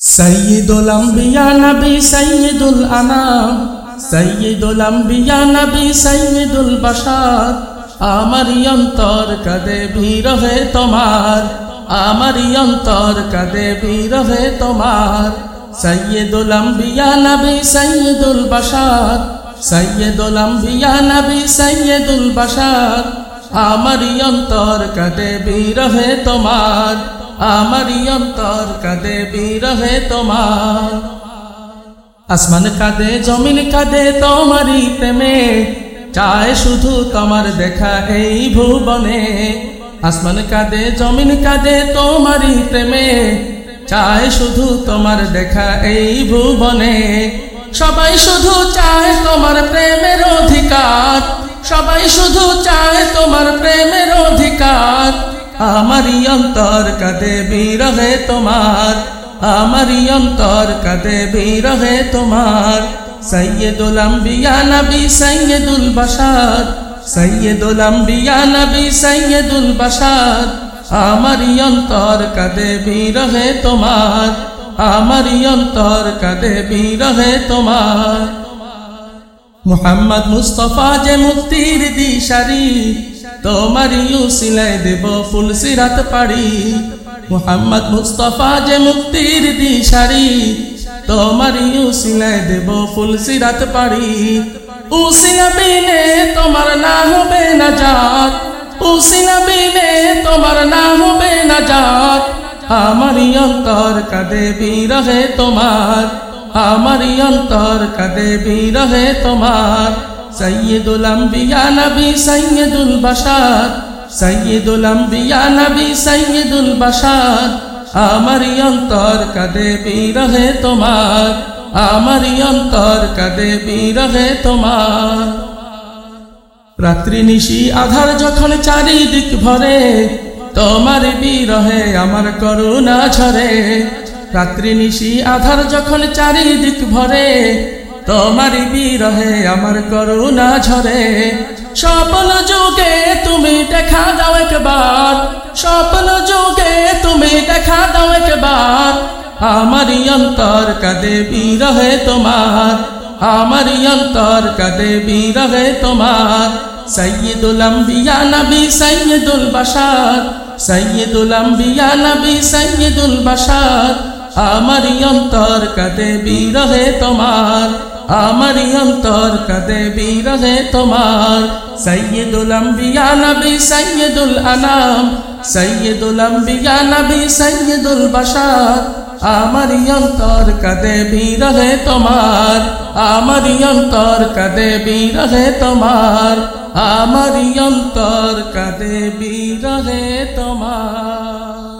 সৈয়দুল আম্বিয়া নবী সৈয়দুল আনাম। সৈয়দুল আম্বিয়া নবী সৈয়দুল বাশার। আমারি অন্তর কদে বিরহে তোমার। আমারি অন্তর কদে বিরহে তোমার। সৈয়দুল আম্বিয়া নবী সৈয়দুল বাশার। সৈয়দুল আম্বিয়া নবী সৈয়দুল বাশার। আমারি অন্তর তোমার। আমারি অন্তর কাঁদে, বিরহে তোমার। আসমান কাঁদে, জমিন কাঁদে তোমারি প্রেমে। চায় শুধু তোমার দেখা এই ভুবনে। আসমান কাঁদে, জমিন কাঁদে তোমারি প্রেমে। চায় শুধু তোমার দেখা এই ভুবনে। সবাই শুধু চায় তোমার প্রেমের অধিকার। সবাই শুধু চায় তোমার প্রেমের আমারি অন্তর কাঁদে বিরহে তোমার আমারি অন্তর কাঁদে বিরহে তোমার। সৈয়দুল আম্বিয়া নবী, সৈয়দুল বাশার, সৈয়দুল আম্বিয়া নবী, সৈয়দুল বাশার। আমারি অন্তর কাঁদে বিরহে তোমার আমারি অন্তর কাঁদে বিরহে তোমার। মোহাম্মদ মুস্তফা যে মুক্তির দিশারি তোমারি উসিলাই দেব, ফুল সিরাত পাড়ি। মুহাম্মদ মুস্তফা যে মুক্তির দিশারি, তোমারি উসিলাই দেব, ফুল সিরাত পাড়ি। উসিলা বিনে তোমার না হবে না জাত উসিলা বিনে তোমার না হবে না জাত আমারি অন্তর কাদে বিরহে তোমার আমারি অন্তর কাদে বিরহে তোমার। সৈয়দুল আম্বিয়া নবী সৈয়দুল বাশার সৈয়দুল আম্বিয়া নবী সৈয়দুল বাশার, আমারি অন্তর কাদে বিরহে তোমার, আমারি অন্তর কাদে বিরহে তোমার। রাত্রি নিশি আধার যখন চারিদিক ভরে, তোমার বিরহে আমার করুণা ঝরে। রাত্রি নিশি আধার যখন চারিদিক ভরে তোমার বিরহে আমার করুণা ঝরে। স্বপ্ন যুগে তুমি দেখা দাও একবার। স্বপ্ন যুগে তুমি দেখা দাও একবার। আমারি অন্তর কাদে বিরহে তোমার। আমারি অন্তর কাদে বিরহে তোমার। সৈয়দুল আম্বিয়া নবী সৈয়দুল বাশার। সৈয়দুল আম্বিয়া নবী সৈয়দুল বাশার। আমারি অন্তর কাদে বিরহে তোমার। আমারি অন্তর কাদে বিরহে তোমার। সৈয়দুল আম্বিয়া নবী সৈয়দুল আনাম। সৈয়দুল আম্বিয়া নবী সৈয়দুল বাশার। আমারি অন্তর কাদে বিরহে তোমার। আমারি অন্তর কাদে বিরহে তোমার। আমারি অন্তর কাদে বিরহে তোমার।